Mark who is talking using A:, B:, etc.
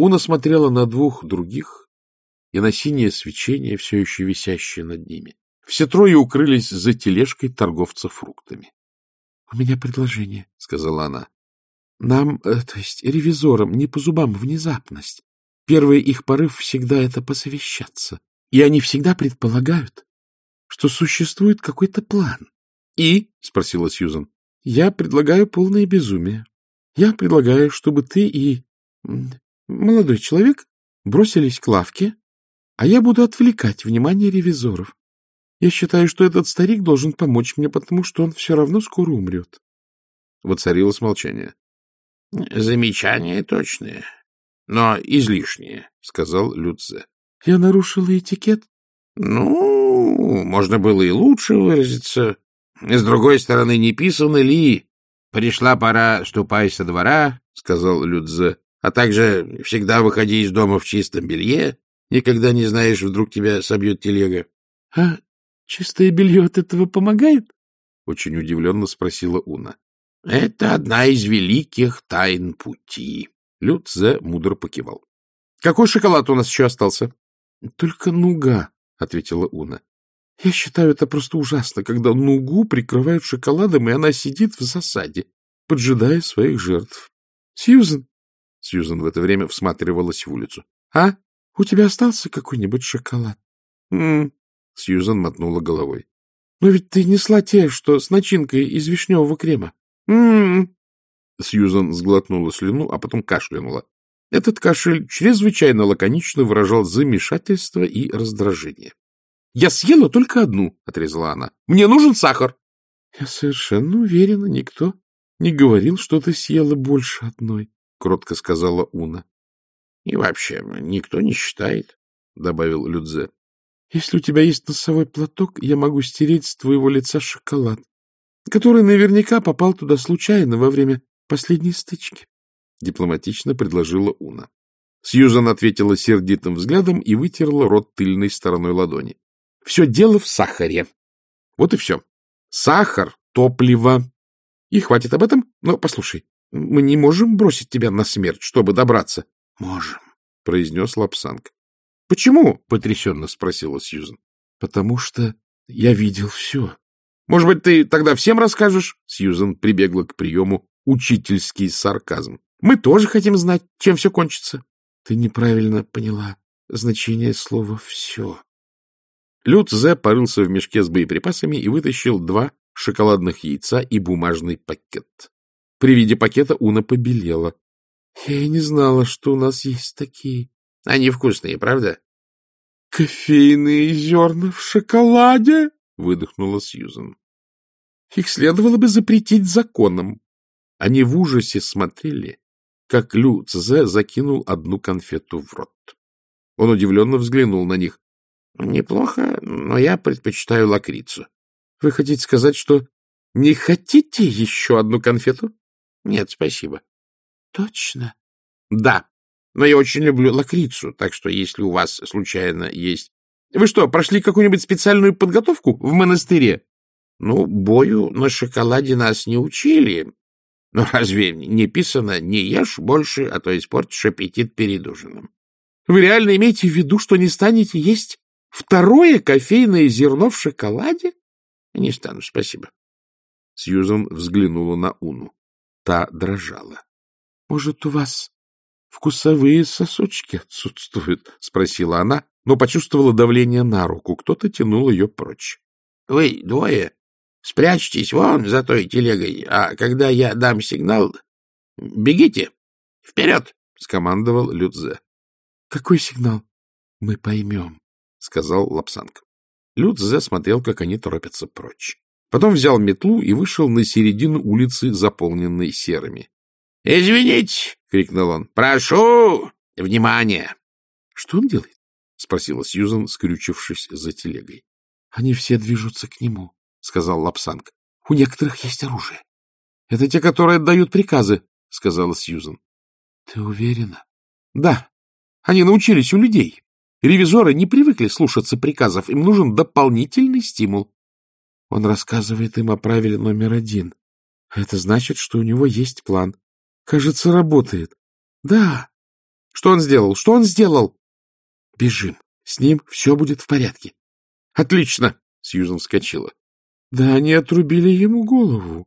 A: Уна смотрела на двух других и на синее свечение, все еще висящее над ними. Все трое укрылись за тележкой торговца фруктами. — У меня предложение, — сказала она. — Нам, э, то есть ревизорам, не по зубам внезапность. Первый их порыв всегда это посовещаться. И они всегда предполагают, что существует какой-то план. — И? — спросила Сьюзан. — Я предлагаю полное безумие. Я предлагаю, чтобы ты и молодой человек бросились к лавке, а я буду отвлекать внимание ревизоров. Я считаю, что этот старик должен помочь мне, потому что он все равно скоро умрет.
B: Воцарилось молчание. — Замечание точное, но излишнее, — сказал Люце.
A: — Я нарушила этикет?
B: — Ну, можно было и лучше выразиться. С другой стороны, не писано ли «Пришла пора, ступай со двора», — сказал Людзе, «а также всегда выходи из дома в чистом белье, никогда не знаешь, вдруг тебя собьет телега».
A: — А чистое белье от этого помогает? — очень удивленно спросила Уна.
B: — Это одна из великих тайн пути. Людзе мудро покивал.
A: — Какой шоколад у нас еще остался? — Только нуга, — ответила Уна. Я считаю это просто ужасно, когда нугу прикрывают шоколадом, и она сидит в засаде, поджидая своих жертв. — Сьюзен! — Сьюзен в это время всматривалась в улицу. — А? У тебя остался какой-нибудь шоколад?
B: «М-м», — Сьюзен мотнула головой.
A: — Но ведь ты несла те, что с начинкой из вишневого крема.
B: «М-м».
A: Сьюзен сглотнула слюну, а потом кашлянула. Этот кашель чрезвычайно лаконично выражал замешательство и раздражение. — Я съела только одну, — отрезала она. — Мне нужен сахар. — Я совершенно уверена, никто не говорил, что ты съела больше одной, — кротко сказала Уна.
B: — И вообще никто не считает, — добавил Людзе.
A: — Если у тебя есть носовой платок, я могу стереть с твоего лица шоколад, который наверняка попал туда случайно во время последней стычки, — дипломатично предложила Уна. Сьюзан ответила сердитым взглядом и вытерла рот тыльной стороной ладони. Все дело в сахаре. Вот и все. Сахар — топливо. И хватит об этом. Но послушай, мы не можем бросить тебя на смерть, чтобы добраться.
B: — Можем, —
A: произнес Лапсанг. — Почему? — потрясенно спросила Сьюзен. — Потому что я видел все. — Может быть, ты тогда всем расскажешь? Сьюзен прибегла к приему учительский сарказм. — Мы тоже хотим знать, чем все кончится. — Ты неправильно поняла значение слова «все». Люд Зе порылся в мешке с боеприпасами и вытащил два шоколадных яйца и бумажный пакет. При виде пакета Уна побелела. — Я не знала, что у нас есть такие.
B: — Они вкусные, правда?
A: — Кофейные зерна в шоколаде? — выдохнула Сьюзен. — Их следовало бы запретить законом. Они в ужасе смотрели, как Лю Цзе закинул одну конфету в рот. Он удивленно взглянул на них.
B: — Неплохо, но я предпочитаю лакрицу.
A: — Вы хотите сказать, что не хотите еще одну конфету?
B: — Нет, спасибо.
A: — Точно?
B: — Да, но я очень люблю лакрицу, так что если у вас случайно есть... Вы что, прошли какую-нибудь специальную подготовку в монастыре? Ну, бою на шоколаде нас не учили. Но разве не писано «не ешь больше, а то испортишь аппетит перед ужином»?
A: Вы реально имеете в виду, что не станете есть Второе кофейное зерно в шоколаде?
B: Не стану, спасибо.
A: Сьюзан взглянула на Уну. Та дрожала. — Может, у вас вкусовые сосочки отсутствуют? — спросила она, но почувствовала давление на руку. Кто-то тянул ее прочь.
B: — Вы двое спрячьтесь вон за той телегой, а когда я дам сигнал, бегите вперед! — скомандовал Людзе.
A: — Какой сигнал? — Мы поймем. — сказал Лапсанг. Людзе смотрел, как они торопятся прочь. Потом взял метлу и вышел на середину улицы, заполненной серыми.
B: — Извините! — крикнул он. — Прошу! Внимание!
A: — Что он делает? — спросила Сьюзан, скрючившись за телегой. — Они все движутся к нему, — сказал Лапсанг. — У некоторых есть оружие. — Это те, которые отдают приказы, — сказала Сьюзан. — Ты уверена? — Да. Они научились у людей. Ревизоры не привыкли слушаться приказов, им нужен дополнительный стимул. Он рассказывает им о правиле номер один. Это значит, что у него есть план. Кажется, работает. Да,
B: Что он сделал? Что он сделал?
A: — Бежим. С ним все будет в порядке.
B: — Отлично! — Сьюзан вскочила.
A: — Да они отрубили ему голову.